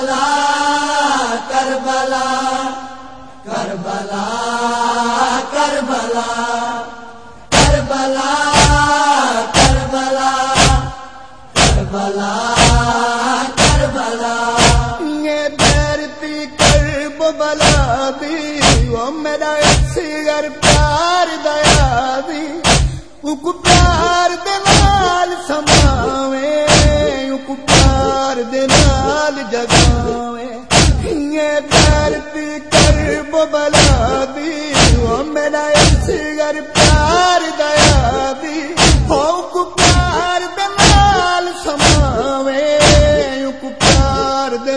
کربلا کربلا کربلا کربلا. درد نال کر بلا دی۔ میرا اس پیار دیا ہو ہاں، پیار دے سماوے۔ پیار دے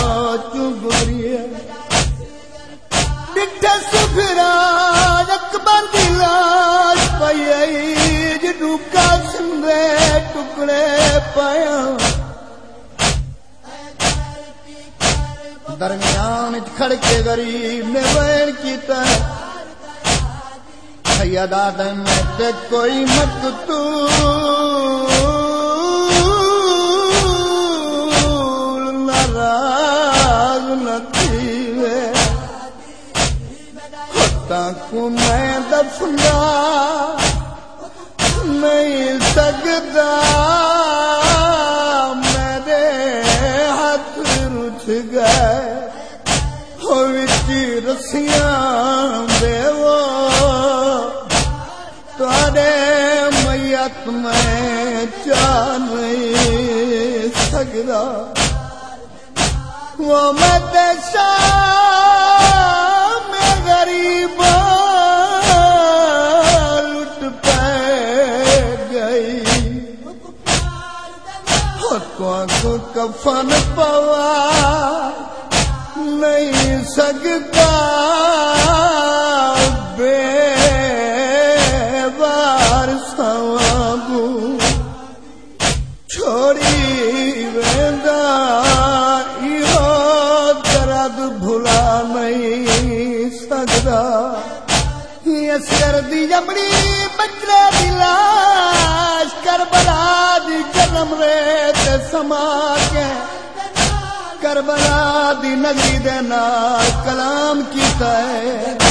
پایا۔ درمیان کھڑ کے غریب نے بین کی طرح سیدا دن میں کوئی مت تو۔ میں نچ گئے ہوتی رسیاں دیو تارے میت میں جان سگرا وہ میں شاہ کفن پوا نہیں سکتا سما کے کربلا دی نگی دینا کلام کیتا ہے۔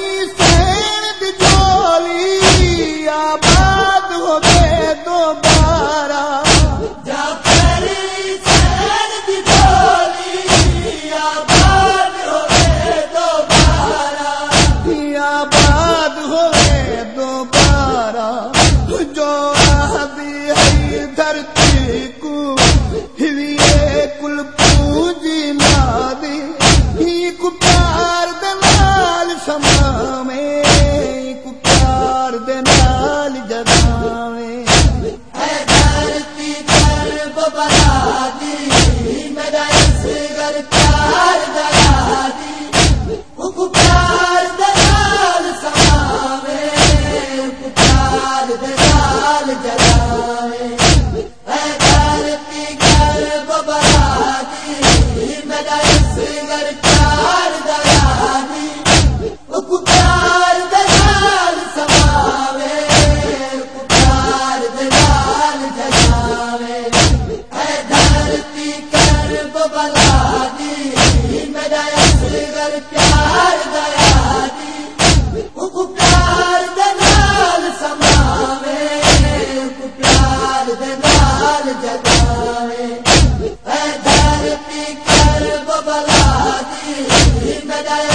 پیار دیا پیار دال سماوے پیار دال جگاوے۔ بلا دی